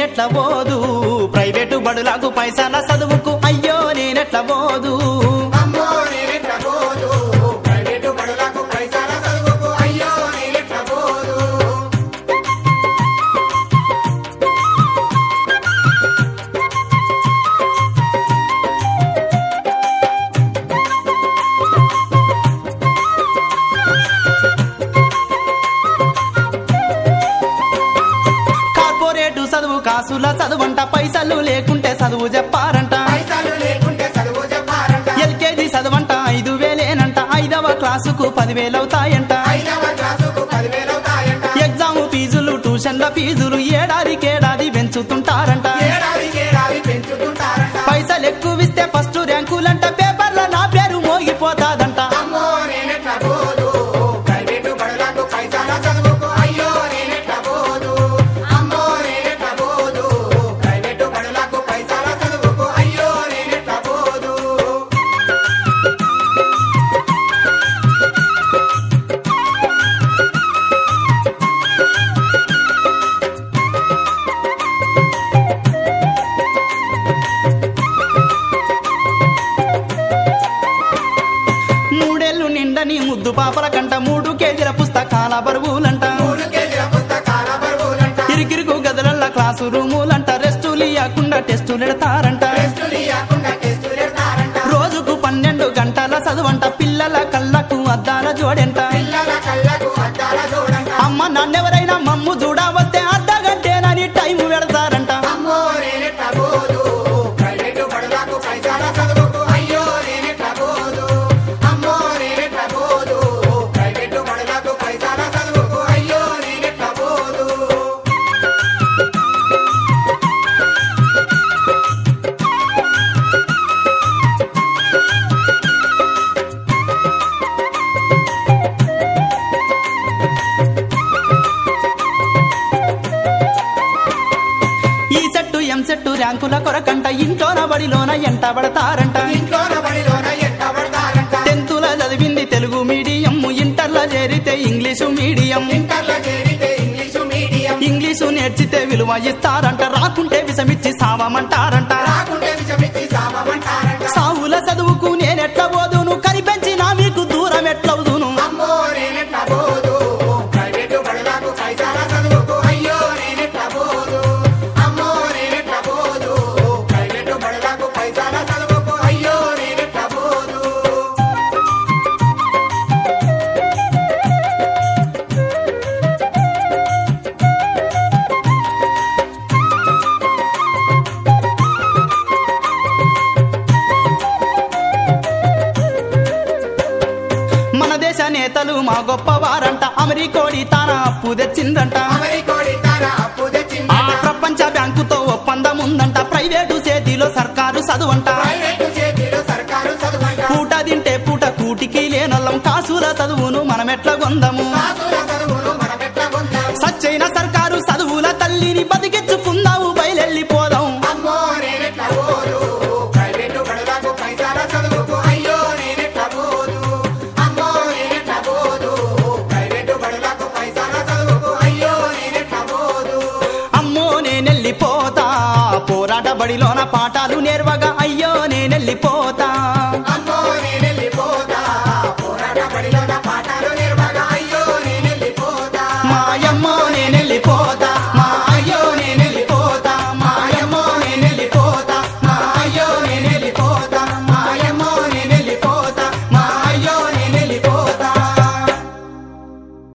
నేనెట్ల పోదు? ప్రైవేటు బడులకు పైసల చదువుకు. అయ్యో నేనెట్ల పోదు? కాసుల చదువంట పైసలు లేకుంటే చదువు చెప్పారంట. ఎల్కేజీ చదవంట ఐదు వేలేనంట. ఐదవ క్లాసుకు పదివేలవుతాయంట. ఐదవ క్లాసుకు పదివేలవుతాయంట. ఎగ్జామ్ ఫీజులు ట్యూషన్ల ఫీజులు ఏడాదికేడాది పెంచుతుంటారంట. ముద్దు పాపల కంట మూడు కేజీల పుస్తకాల బరువులంట. మూడు ఇరికిరుకు గదులల్ల క్లాసు రూములంట. రెస్టులు ఇవ్వకుండా టెస్టులు ఎడతారంట పెడతారంట రోజుకు పన్నెండు గంటల చదువంట. పిల్లల కళ్ళకు అద్దాల జోడెంట. సెట్టు సెట్టు ర్యాంకుల కొరకంట ఇంట్లోన బడిలోన ఎంట పడతారంట. టెన్తుల చదివింది తెలుగు మీడియం ఇంటర్ల చేరితే ఇంగ్లీషు మీడియం. ఇంటర్లో చేరితే ఇంగ్లీషు మీడియం. ఇంగ్లీషు నేర్చితే విలువ ఇస్తారంట రాకుంటే విషమిచ్చి సావమంటారంట. నేతలు మా గొప్పవారంట. అమెరికోడి తాన అప్పు తెచ్చిందంట. ఆ ప్రపంచ బ్యాంకుతో ఒప్పందం ఉందంట ప్రైవేటు చేతిలో సర్కారు చదువంట. పూట తింటే పూట కూటికి లేనొల్లం. కాసుల చదువును మనమెట్ల గొందము. సచ్చైన సర్కారు చదువుల తల్లిని బతికించుకుందాము బడిలోన పాఠాలు నేర్వగా